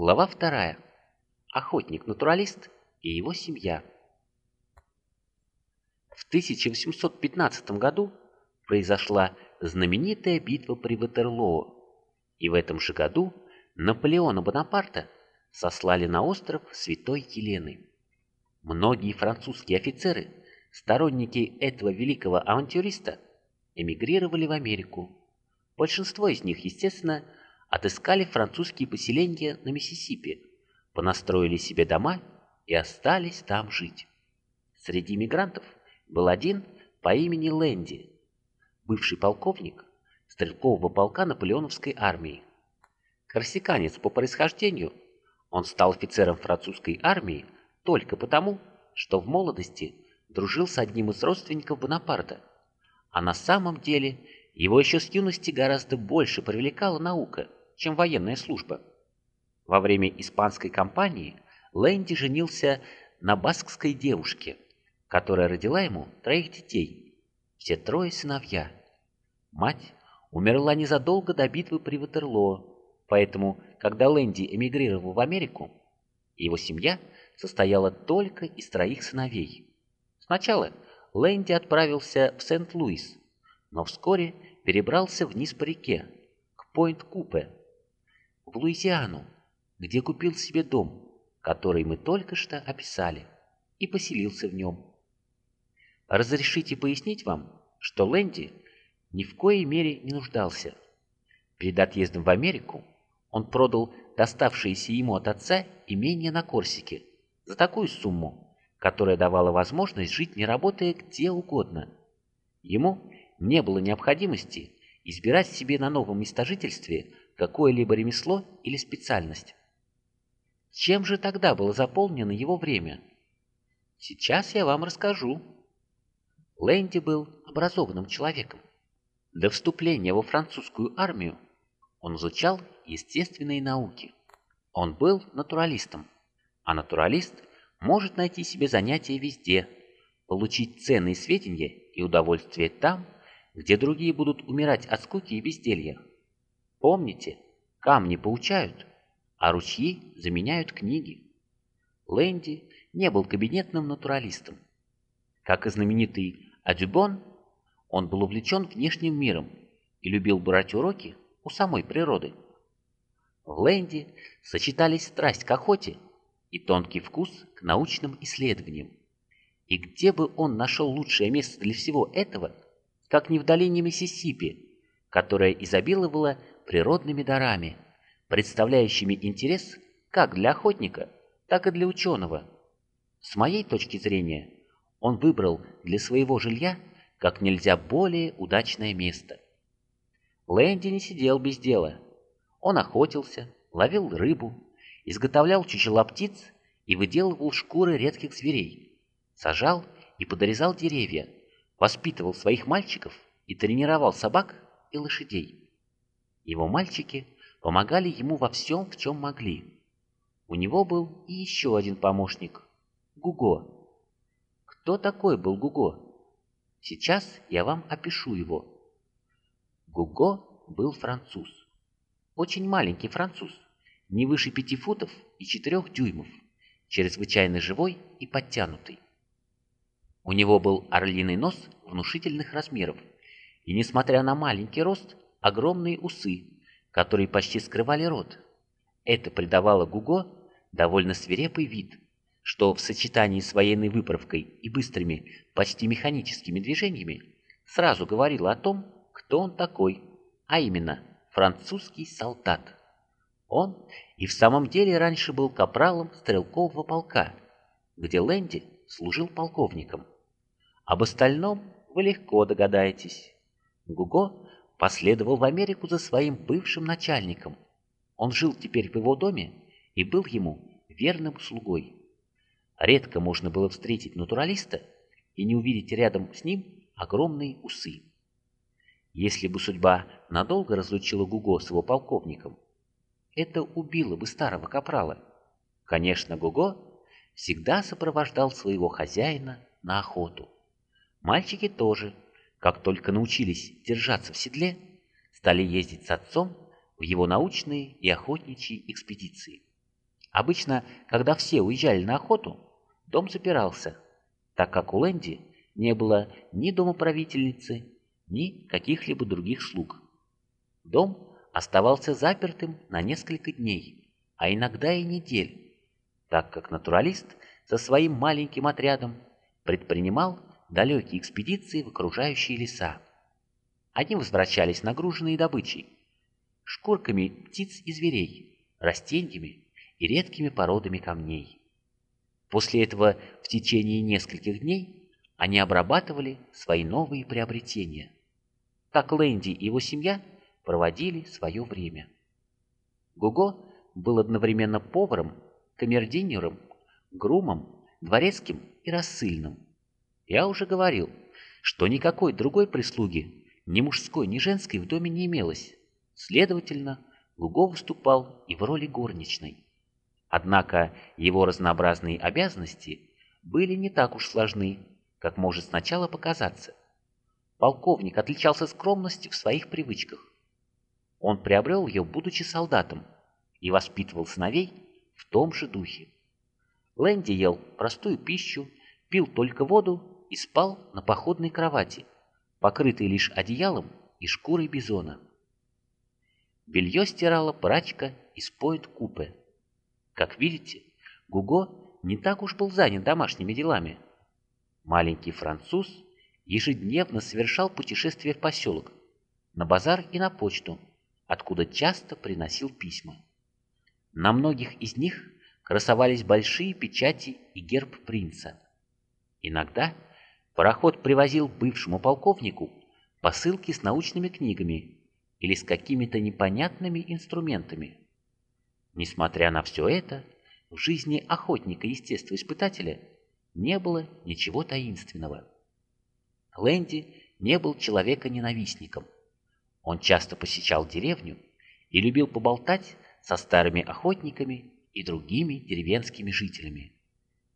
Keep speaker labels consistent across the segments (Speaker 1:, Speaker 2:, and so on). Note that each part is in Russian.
Speaker 1: Глава вторая. Охотник-натуралист и его семья. В 1815 году произошла знаменитая битва при Ватерлоо, и в этом же году Наполеона Бонапарта сослали на остров Святой Елены. Многие французские офицеры, сторонники этого великого авантюриста, эмигрировали в Америку. Большинство из них, естественно, отыскали французские поселения на Миссисипи, понастроили себе дома и остались там жить. Среди иммигрантов был один по имени Лэнди, бывший полковник стрелкового полка наполеоновской армии. Корсиканец по происхождению, он стал офицером французской армии только потому, что в молодости дружил с одним из родственников Бонапарта, а на самом деле его еще с юности гораздо больше привлекала наука – чем военная служба. Во время испанской кампании Лэнди женился на баскской девушке, которая родила ему троих детей, все трое сыновья. Мать умерла незадолго до битвы при Ватерлоо, поэтому, когда Лэнди эмигрировал в Америку, его семья состояла только из троих сыновей. Сначала Лэнди отправился в Сент-Луис, но вскоре перебрался вниз по реке, к Пойнт-Купе, в Луизиану, где купил себе дом, который мы только что описали, и поселился в нем. Разрешите пояснить вам, что Лэнди ни в коей мере не нуждался. Перед отъездом в Америку он продал доставшееся ему от отца имение на Корсике за такую сумму, которая давала возможность жить не работая где угодно. Ему не было необходимости избирать себе на новом местожительстве какое-либо ремесло или специальность. Чем же тогда было заполнено его время? Сейчас я вам расскажу. Лэнди был образованным человеком. До вступления во французскую армию он изучал естественные науки. Он был натуралистом, а натуралист может найти себе занятие везде, получить ценные сведения и удовольствие там, где другие будут умирать от скуки и безделья. Помните, камни поучают, а ручьи заменяют книги. Лэнди не был кабинетным натуралистом. Как и знаменитый Адюбон, он был увлечен внешним миром и любил брать уроки у самой природы. В Лэнди сочетались страсть к охоте и тонкий вкус к научным исследованиям. И где бы он нашел лучшее место для всего этого, как не в долине Миссисипи, которая изобиловала природными дарами, представляющими интерес как для охотника, так и для ученого. С моей точки зрения, он выбрал для своего жилья как нельзя более удачное место. Лэнди не сидел без дела. Он охотился, ловил рыбу, изготовлял чучела птиц и выделывал шкуры редких зверей, сажал и подрезал деревья, воспитывал своих мальчиков и тренировал собак и лошадей. Его мальчики помогали ему во всем, в чем могли. У него был и еще один помощник – Гуго. Кто такой был Гуго? Сейчас я вам опишу его. Гуго был француз. Очень маленький француз, не выше пяти футов и четырех дюймов, чрезвычайно живой и подтянутый. У него был орлиный нос внушительных размеров, и, несмотря на маленький рост, огромные усы, которые почти скрывали рот. Это придавало Гуго довольно свирепый вид, что в сочетании с военной выправкой и быстрыми, почти механическими движениями сразу говорило о том, кто он такой, а именно французский солдат. Он и в самом деле раньше был капралом стрелкового полка, где Лэнди служил полковником. Об остальном вы легко догадаетесь. Гуго последовал в Америку за своим бывшим начальником. Он жил теперь в его доме и был ему верным слугой. Редко можно было встретить натуралиста и не увидеть рядом с ним огромные усы. Если бы судьба надолго разлучила Гуго с его полковником, это убило бы старого капрала. Конечно, Гуго всегда сопровождал своего хозяина на охоту. Мальчики тоже – как только научились держаться в седле, стали ездить с отцом в его научные и охотничьи экспедиции. Обычно, когда все уезжали на охоту, дом запирался, так как у Лэнди не было ни домоправительницы, ни каких-либо других слуг. Дом оставался запертым на несколько дней, а иногда и недель, так как натуралист со своим маленьким отрядом предпринимал далекие экспедиции в окружающие леса. Они возвращались нагруженные добычей, шкурками птиц и зверей, растениями и редкими породами камней. После этого в течение нескольких дней они обрабатывали свои новые приобретения. Так Лэнди и его семья проводили свое время. Гуго был одновременно поваром, камердинером, грумом, дворецким и рассыльным. Я уже говорил, что никакой другой прислуги, ни мужской, ни женской, в доме не имелось. Следовательно, Гуго выступал и в роли горничной. Однако его разнообразные обязанности были не так уж сложны, как может сначала показаться. Полковник отличался скромностью в своих привычках. Он приобрел ее, будучи солдатом, и воспитывал сыновей в том же духе. Лэнди ел простую пищу, пил только воду и спал на походной кровати, покрытой лишь одеялом и шкурой бизона. Белье стирала прачка из поэт-купе. Как видите, Гуго не так уж был занят домашними делами. Маленький француз ежедневно совершал путешествия в поселок, на базар и на почту, откуда часто приносил письма. На многих из них красовались большие печати и герб принца. Иногда пароход привозил бывшему полковнику посылки с научными книгами или с какими-то непонятными инструментами. Несмотря на все это, в жизни охотника-естествоиспытателя не было ничего таинственного. Лэнди не был человека-ненавистником. Он часто посещал деревню и любил поболтать со старыми охотниками и другими деревенскими жителями.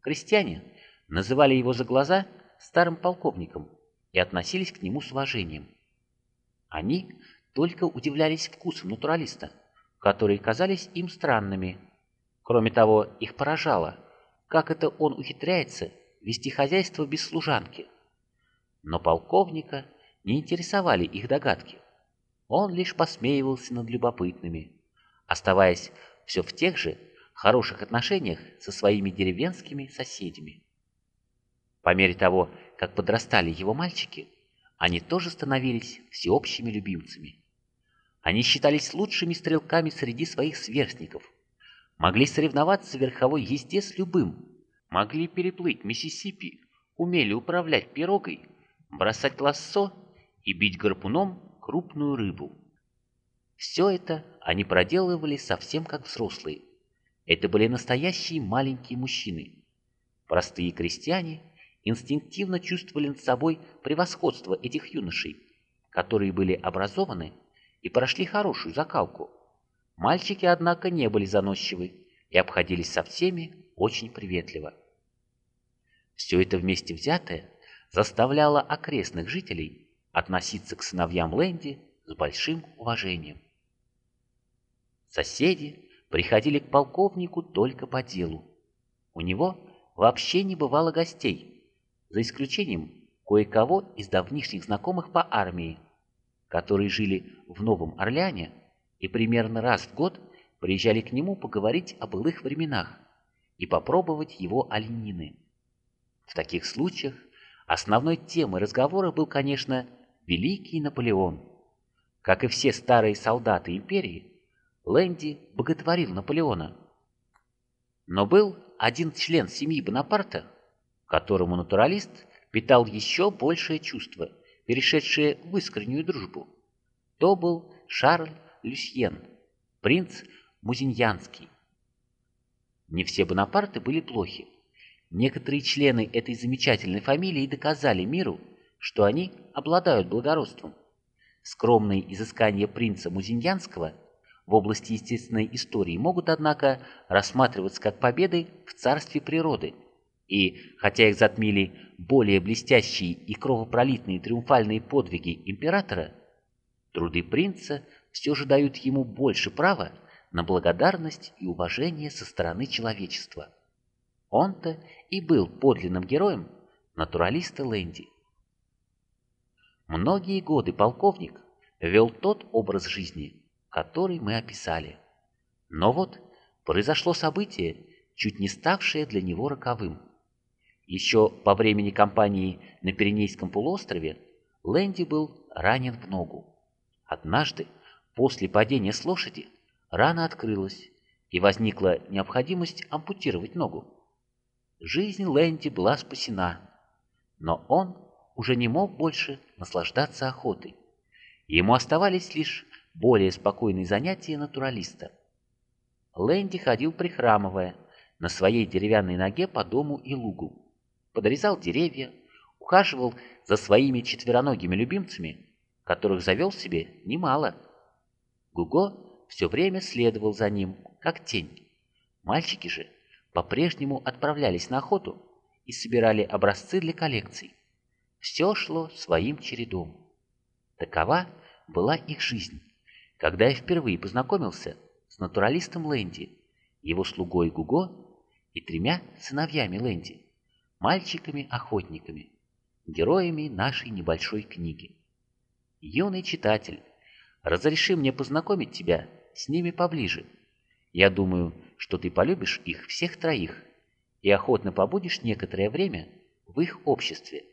Speaker 1: Крестьяне называли его за глаза старым полковником и относились к нему с уважением. Они только удивлялись вкусам натуралиста – которые казались им странными. Кроме того, их поражало, как это он ухитряется вести хозяйство без служанки. Но полковника не интересовали их догадки. Он лишь посмеивался над любопытными, оставаясь все в тех же хороших отношениях со своими деревенскими соседями. По мере того, как подрастали его мальчики, они тоже становились всеобщими любимцами. Они считались лучшими стрелками среди своих сверстников, могли соревноваться в верховой езде с любым, могли переплыть Миссисипи, умели управлять пирогой, бросать лассо и бить гарпуном крупную рыбу. Все это они проделывали совсем как взрослые. Это были настоящие маленькие мужчины. Простые крестьяне инстинктивно чувствовали над собой превосходство этих юношей, которые были образованы и прошли хорошую закалку. Мальчики, однако, не были заносчивы и обходились со всеми очень приветливо. Все это вместе взятое заставляло окрестных жителей относиться к сыновьям Лэнди с большим уважением. Соседи приходили к полковнику только по делу. У него вообще не бывало гостей, за исключением кое-кого из давнишних знакомых по армии, которые жили в Новом Орлеане и примерно раз в год приезжали к нему поговорить о былых временах и попробовать его оленины. В таких случаях основной темой разговора был, конечно, Великий Наполеон. Как и все старые солдаты империи, Лэнди боготворил Наполеона. Но был один член семьи Бонапарта, которому натуралист питал еще большее чувство – перешедшие в искреннюю дружбу. То был Шарль Люсьен, принц Музиньянский. Не все Бонапарты были плохи. Некоторые члены этой замечательной фамилии доказали миру, что они обладают благородством. Скромные изыскания принца Музиньянского в области естественной истории могут, однако, рассматриваться как победы в царстве природы – и, хотя их затмили более блестящие и кровопролитные триумфальные подвиги императора, труды принца все же дают ему больше права на благодарность и уважение со стороны человечества. Он-то и был подлинным героем натуралиста Лэнди. Многие годы полковник вел тот образ жизни, который мы описали. Но вот произошло событие, чуть не ставшее для него роковым. Еще по времени кампании на Пиренейском полуострове Лэнди был ранен в ногу. Однажды, после падения с лошади, рана открылась, и возникла необходимость ампутировать ногу. Жизнь Лэнди была спасена, но он уже не мог больше наслаждаться охотой. Ему оставались лишь более спокойные занятия натуралиста. Лэнди ходил прихрамывая на своей деревянной ноге по дому и лугу, подрезал деревья, ухаживал за своими четвероногими любимцами, которых завел себе немало. Гуго все время следовал за ним, как тень. Мальчики же по-прежнему отправлялись на охоту и собирали образцы для коллекций. Все шло своим чередом. Такова была их жизнь, когда я впервые познакомился с натуралистом Лэнди, его слугой Гуго и тремя сыновьями Лэнди, мальчиками-охотниками, героями нашей небольшой книги. Юный читатель, разреши мне познакомить тебя с ними поближе. Я думаю, что ты полюбишь их всех троих и охотно побудешь некоторое время в их обществе.